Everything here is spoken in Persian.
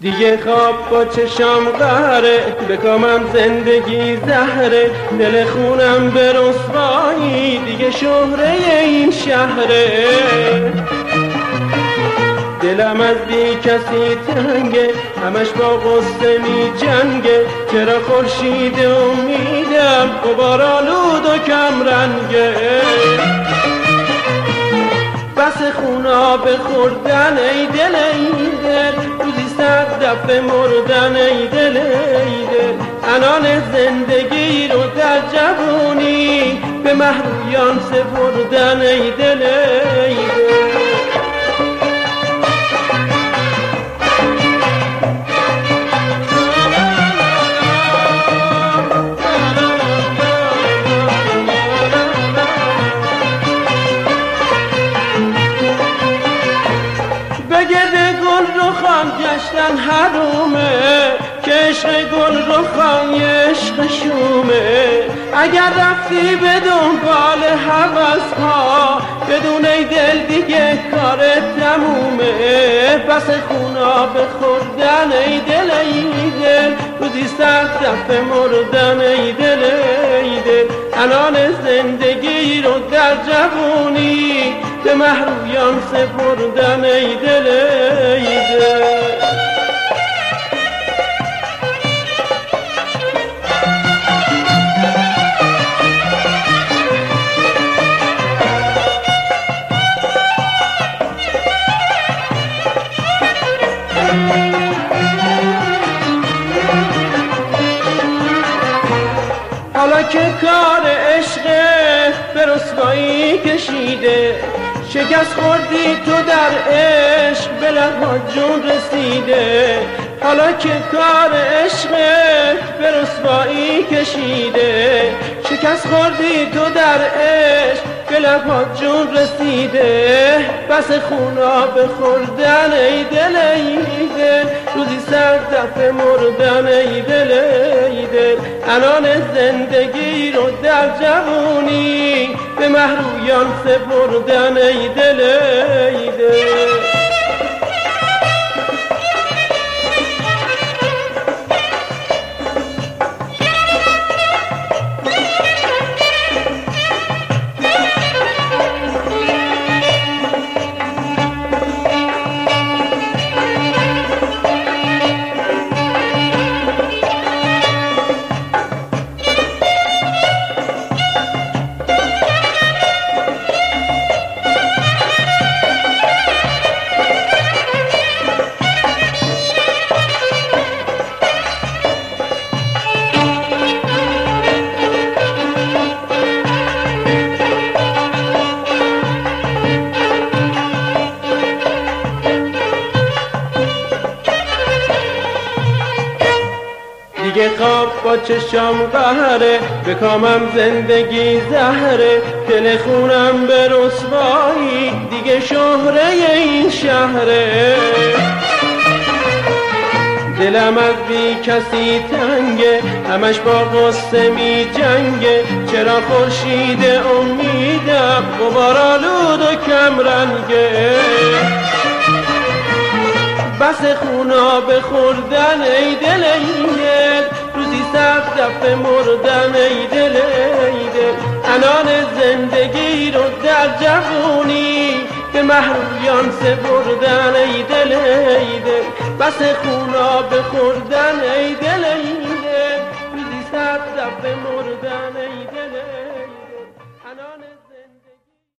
دیگه خواب با چشام قهره بکامم زندگی زهره دل خونم به رسوایی دیگه شهره این شهره. دلم از بی کسی تنگه همش با غصه می جنگه چرا خورشید امیدم غبار آلود و کم رنگه. بس خونا به خوردن ای دل ای دل دفعه مردن ای دل ای دل. انان زندگی رو در جوونی به محرویان سپردن ای دل. گشتن حرومه که عشق گل رو خواهی عشق شومه. اگر رفتی به دنبال حوث ها بدون ای دل دیگه کار تمومه. پس خونا به خوردن ای دل ای دل. روزی صد دفعه مردن ای دل ای دل. انان زندگی رو در جوونی به محرویان سپردن ای دل ای حالا که کار عشق به رسوایی کشیده شکست خوردی تو در عشق به جون رسیده. حالا که کار عشق به رسوایی کشیده شکست خوردی تو در عشق به جون رسیده بس خونا به خوردن ای دل ای دل. روزی سر دفعه مردن ای دل ای دل. انان زندگی رو در جوونی به محرویان سپردن ای دل ای دیگه خواب با چشام قهره بکامم زندگی زهره دل خونم به رسوایی دیگه شهره این شهره. دلم از بی کسی تنگه همش با غصه می جنگه چرا خورشید امیدم غبار آلود و کم رنگه. بس خونا به خوردن ای دل صد دفعه مردم ای دل ای دل. انان زندگی رو در جوونی به محرویان سپردن ای دل ای دل. بس خونا بخوردن ای دل ای